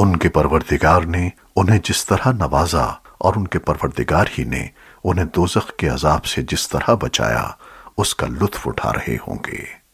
ان کے پروردگار نے انہیں جس طرح نوازا اور ان کے پروردگار ہی نے انہیں دوزخ کے عذاب سے جس طرح بچایا، اس کا لطف اٹھا رہے ہوں گے۔